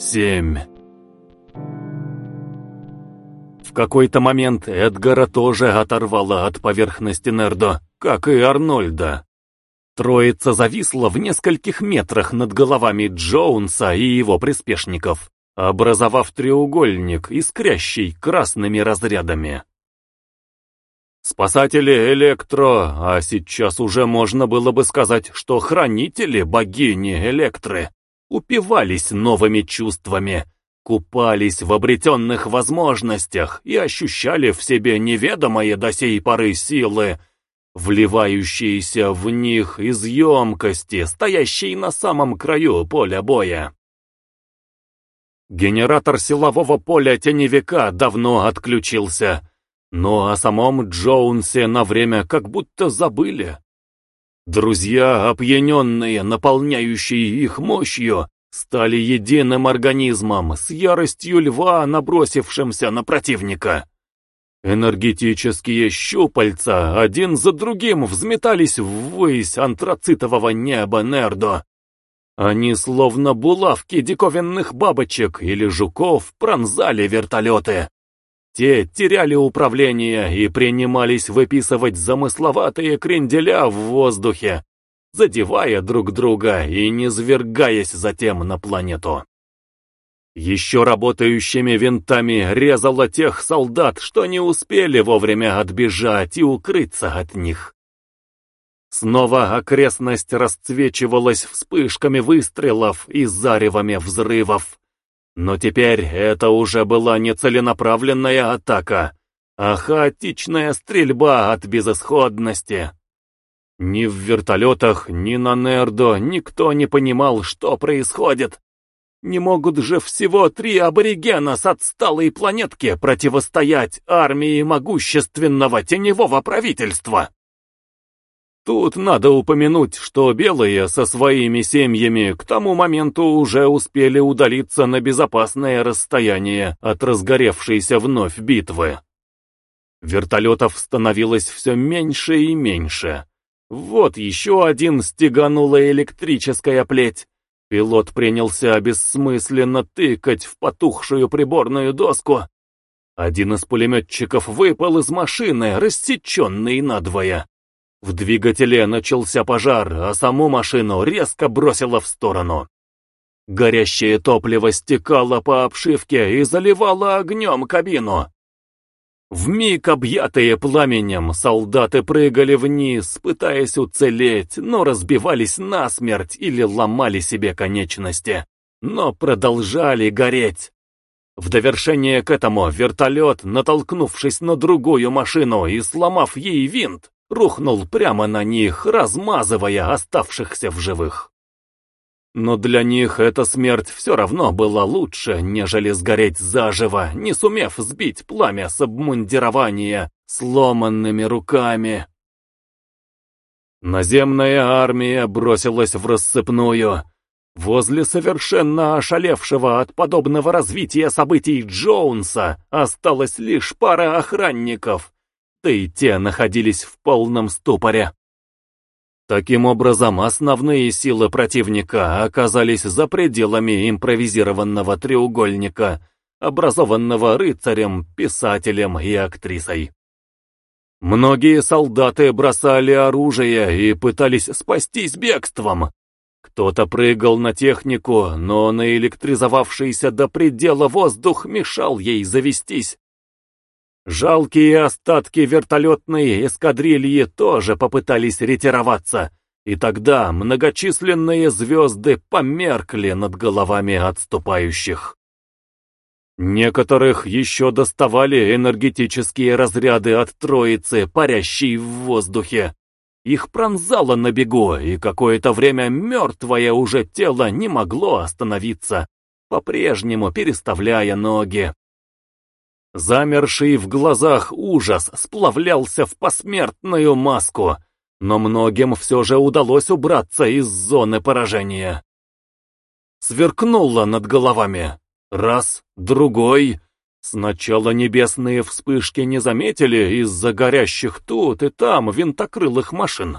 семь. В какой-то момент Эдгара тоже оторвало от поверхности Нердо, как и Арнольда. Троица зависла в нескольких метрах над головами Джоунса и его приспешников, образовав треугольник, искрящий красными разрядами. Спасатели Электро, а сейчас уже можно было бы сказать, что хранители богини Электры, упивались новыми чувствами, купались в обретенных возможностях и ощущали в себе неведомые до сей поры силы, вливающиеся в них из емкости, стоящей на самом краю поля боя. Генератор силового поля теневика давно отключился, но о самом Джоунсе на время как будто забыли. Друзья, опьяненные, наполняющие их мощью, стали единым организмом, с яростью льва, набросившимся на противника. Энергетические щупальца один за другим взметались ввысь антрацитового неба Нердо. Они, словно булавки диковинных бабочек или жуков, пронзали вертолеты. Те теряли управление и принимались выписывать замысловатые кренделя в воздухе, задевая друг друга и низвергаясь затем на планету. Еще работающими винтами резало тех солдат, что не успели вовремя отбежать и укрыться от них. Снова окрестность расцвечивалась вспышками выстрелов и заревами взрывов. Но теперь это уже была не целенаправленная атака, а хаотичная стрельба от безысходности. Ни в вертолетах, ни на Нердо никто не понимал, что происходит. Не могут же всего три аборигена с отсталой планетки противостоять армии могущественного теневого правительства. Тут надо упомянуть, что белые со своими семьями к тому моменту уже успели удалиться на безопасное расстояние от разгоревшейся вновь битвы. Вертолетов становилось все меньше и меньше. Вот еще один стеганула электрическая плеть. Пилот принялся бессмысленно тыкать в потухшую приборную доску. Один из пулеметчиков выпал из машины, рассеченный надвое. В двигателе начался пожар, а саму машину резко бросило в сторону. Горящее топливо стекало по обшивке и заливало огнем кабину. Вмиг объятые пламенем, солдаты прыгали вниз, пытаясь уцелеть, но разбивались насмерть или ломали себе конечности, но продолжали гореть. В довершение к этому вертолет, натолкнувшись на другую машину и сломав ей винт, рухнул прямо на них, размазывая оставшихся в живых. Но для них эта смерть все равно была лучше, нежели сгореть заживо, не сумев сбить пламя с обмундирования сломанными руками. Наземная армия бросилась в рассыпную. Возле совершенно ошалевшего от подобного развития событий Джоунса осталась лишь пара охранников, да и те находились в полном ступоре. Таким образом, основные силы противника оказались за пределами импровизированного треугольника, образованного рыцарем, писателем и актрисой. Многие солдаты бросали оружие и пытались спастись бегством. Кто-то прыгал на технику, но наэлектризовавшийся до предела воздух мешал ей завестись. Жалкие остатки вертолетной эскадрильи тоже попытались ретироваться, и тогда многочисленные звезды померкли над головами отступающих. Некоторых еще доставали энергетические разряды от троицы, парящей в воздухе. Их пронзало на бегу, и какое-то время мертвое уже тело не могло остановиться, по-прежнему переставляя ноги. Замерший в глазах ужас сплавлялся в посмертную маску, но многим все же удалось убраться из зоны поражения. Сверкнуло над головами. Раз, другой. Сначала небесные вспышки не заметили из-за горящих тут и там винтокрылых машин.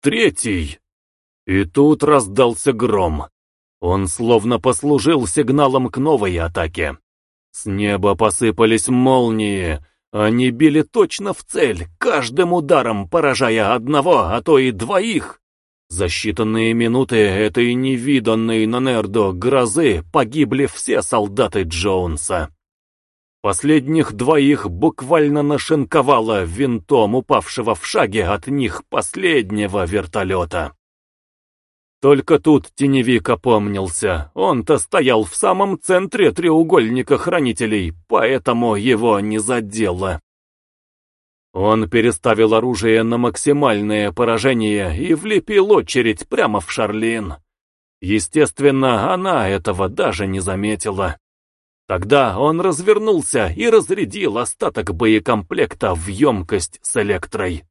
Третий. И тут раздался гром. Он словно послужил сигналом к новой атаке. С неба посыпались молнии, они били точно в цель, каждым ударом поражая одного, а то и двоих. За считанные минуты этой невиданной на Нердо грозы погибли все солдаты Джонса. Последних двоих буквально нашинковало винтом упавшего в шаге от них последнего вертолета. Только тут теневик опомнился, он-то стоял в самом центре треугольника хранителей, поэтому его не задело. Он переставил оружие на максимальное поражение и влепил очередь прямо в Шарлин. Естественно, она этого даже не заметила. Тогда он развернулся и разрядил остаток боекомплекта в емкость с электрой.